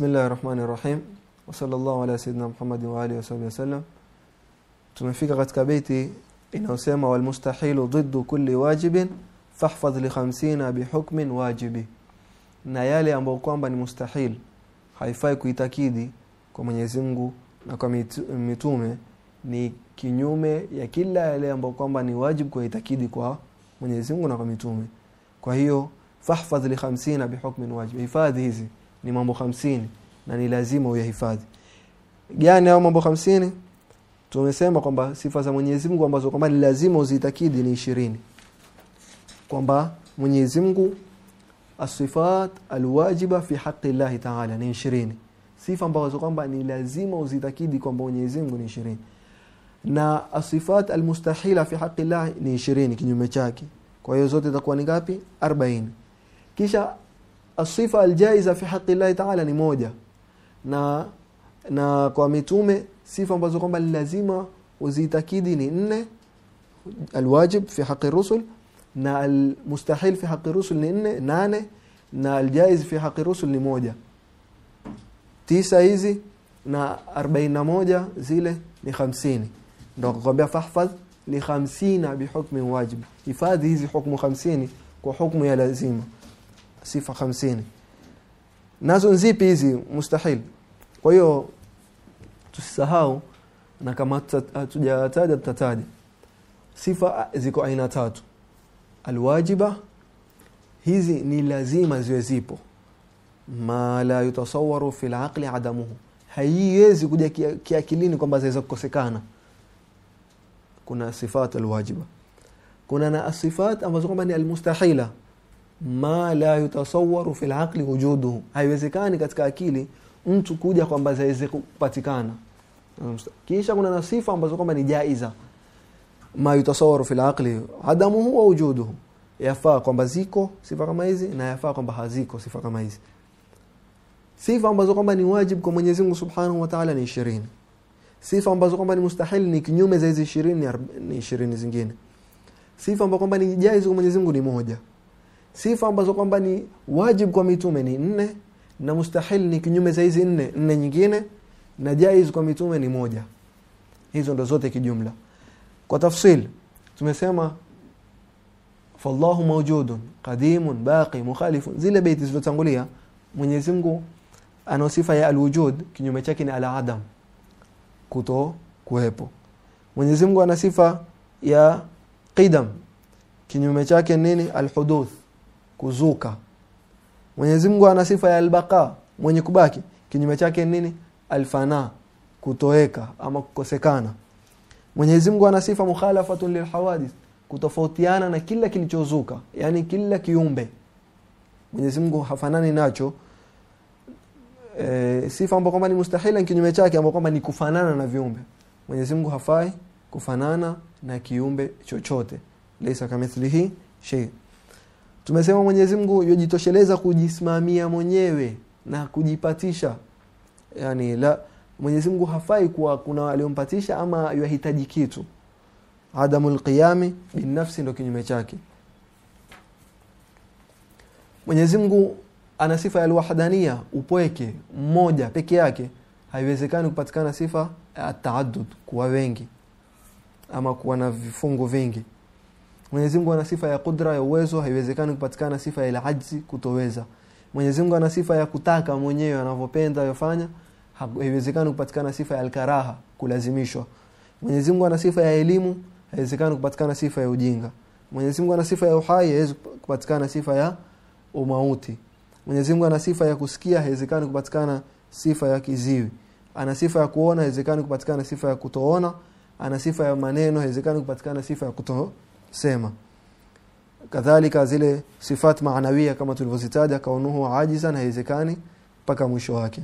Bismillahir Rahmanir Rahim wa sallallahu ala sayyidina Muhammad wa alihi wasallam. Tumefika katika baiti inayosema wal mustahilu dhiddu kulli wajibin fahfadh li 50 bihukmin wajibi, na yale ambayo kwamba ni mustahil haifai kuitakidi kwa Mwenyezi Mungu na kwa mitume ni kinyume ya kila yale ambayo kwamba ni wajibu kuitakidi kwa Mwenyezi Mungu na kwa mitume. Kwa hiyo fahfadh li 50 bihukmin wajibi. hifadhi hizi ni mambo 50 na ni lazima uyahifadhi. Gani hayo mambo 50? Tumesema kwamba sifa za Mwenyezi Mungu ambazo kwamba ni lazima uzitakidi ni 20. Kwamba Mwenyezi Mungu asifat alwajiba fi haqqi Allah Ta'ala ni 20. Sifa ambazo kwamba ni lazima uzitakidi kwamba Mwenyezi Mungu ni 20. Na asifat almustahila fi haqqi Allah ni 20 kinyume chake. Kwa hiyo zote zitakuwa ni ngapi? 40. Kisha asifa aljaiza fi haqqi llahi Ta'ala ni moja. Na na kwa mitume sifa ambazo kwamba lazima uzitakidi ni nne. Alwajib fi haqi rusul na almustahil fi haqi rusul ni nne nane na aljaiz fi haqi rusul ni moja. Tisa hizi na 41 zile ni 50 ndio akakwambia fahfadh li 50 bihukmi wajib. Hifadhi hizi hukumu 50 kwa hukumu ya lazima sifa 50 nazo nzipi hizi? Mustahil. Kwa hiyo tusisahau na kama hatujataja tutataja. Sifa ziko aina tatu. Alwajiba hizi ni lazima ziwe zipo. Ma la yutasawaru fi laqli adamuhu. Haiwezi kuja kiakilini kwamba zaweza kukosekana. Kuna sifat alwajiba. Kuna na sifat ambazo kwamba ni almustahila ma la yutasawaru fi laqli wujuduhu. Haiwezekani katika akili mtu kuja kwamba zaweze kupatikana. Kisha kuna na sifa ambazo kwamba ni jaiza. Ma yutasawaru fi laqli adamuhu wa wujuduhu. Yafaa kwamba ziko sifa kama hizi na yafaa kwamba haziko sifa kama hizi. Sifa ambazo kwamba ni wajib kwa Mwenyezi Mungu Subhanahu wa Ta'ala ni 20 sifa ambazo kwamba ni mustahil ni kinyume za hizi 20 ni arb- ni 20 zingine. Sifa ambazo kwamba ni jaiz kwa Mwenyezi Mungu ni moja sifa ambazo kwamba ni wajib kwa mitume ni nne na mustahil ni kinyume za hizi nne nne nyingine na jaiz kwa mitume ni moja. Hizo ndo zote kijumla. Kwa tafsil tumesema fallahu mawjudun qadimun baqi mukhalifun zile beiti zilizotangulia Mwenyezi Mungu ana sifa ya alwujud kinyume chake ni aladam kuto kuwepo. Mwenyezi Mungu ana sifa ya qidam kinyume chake nini? Alhuduth kuzuka. Mwenyezi Mungu ana sifa ya albaqa mwenye kubaki. Kinyume chake nini? Alfana kutoweka ama kukosekana. Mwenyezi Mungu ana sifa mukhalafatun lilhawadith kutofautiana na kila kilichozuka yani kila kiumbe. Mwenyezi Mungu hafanani nacho. E, sifa ambayo kwamba ni mustahila kinyume chake ambayo kwamba ni kufanana na viumbe. Mwenyezi Mungu hafai kufanana na kiumbe chochote. Laysa kamithlihi shay tumesema Mwenyezi Mungu yojitosheleza kujisimamia mwenyewe na kujipatisha. Yani la Mwenyezi Mungu hafai kuwa kuna aliompatisha ama yahitaji kitu. Adamu qiyami binafsi ndo kinyume chake. Mwenyezi Mungu ana sifa ya lwahdania upweke mmoja peke yake. Haiwezekani kupatikana sifa ya taadud kuwa wengi ama kuwa na vifungu vingi Mwenyezi Mungu ana sifa ya kudra ya uwezo haiwezekani kupatikana sifa ya ajzi kutoweza Mwenyezi Mungu ana sifa ya kutaka mwenyewe anavyopenda yofanya haiwezekani kupatikana sifa ya alkaraha kulazimishwa Mwenyezi Mungu ana sifa ya elimu haiwezekani kupatikana sifa ya ujinga Mwenyezi Mungu ana sifa ya uhai haiwezi kupatikana sifa ya umauti Mwenyezi Mungu ana sifa ya kusikia haiwezekani kupatikana sifa ya kiziwi ana sifa ya kuona haiwezekani kupatikana sifa ya kutoona ana sifa ya maneno haiwezekani kupatikana sifa ya kutosema kadhalika zile sifat maanawia kama tulivyozitaja kaunuhu ajizan haiwezekani mpaka mwisho wake.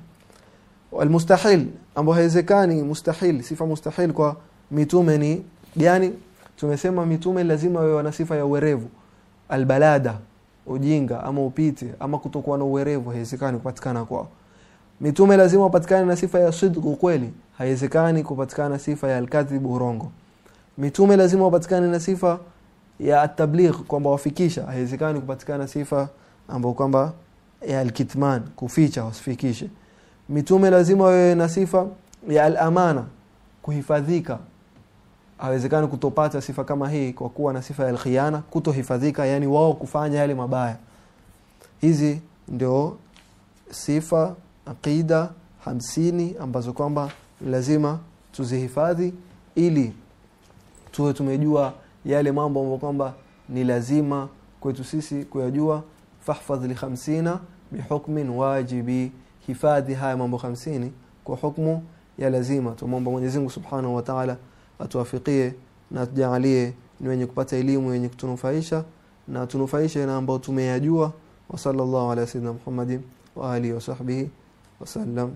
Almustahil ambao haiwezekani mustahil sifa mustahil kwa mitume ni gani? Tumesema mitume lazima wawe wana sifa ya uwerevu. Albalada ujinga ama upite ama kutokuwa na uwerevu haiwezekani kupatikana kwao. Mitume lazima wapatikane na sifa ya sidq kweli haiwezekani kupatikana sifa ya alkadhib urongo. Mitume lazima wapatikane na sifa ya tabligh kwamba wafikisha. Haiwezekani kupatikana sifa ambayo kwamba ya alkitman kuficha wasifikishe. Mitume lazima wawe na sifa ya alamana kuhifadhika. Hawezekani kutopata sifa kama hii kwa kuwa na sifa ya al-khiyana kutohifadhika yani wao kufanya yale mabaya. Hizi ndio sifa aqida hamsini ambazo kwamba lazima tuzihifadhi ili tuwe tumejua yale mambo ambayo kwamba ni lazima kwetu sisi kuyajua. Fahfadh li khamsina bihukmin wajibi. Hifadhi haya mambo hamsini kwa hukumu ya lazima. Tumomba Mwenyezi Mungu Subhanahu wa Ta'ala atuwafikie na atujalie ni wenye kupata elimu yenye kutunufaisha na tunufaishe na ambao tumeyajua. Wa sallallahu ala sayyidina Muhammadin wa alihi wa sahbihi wasallam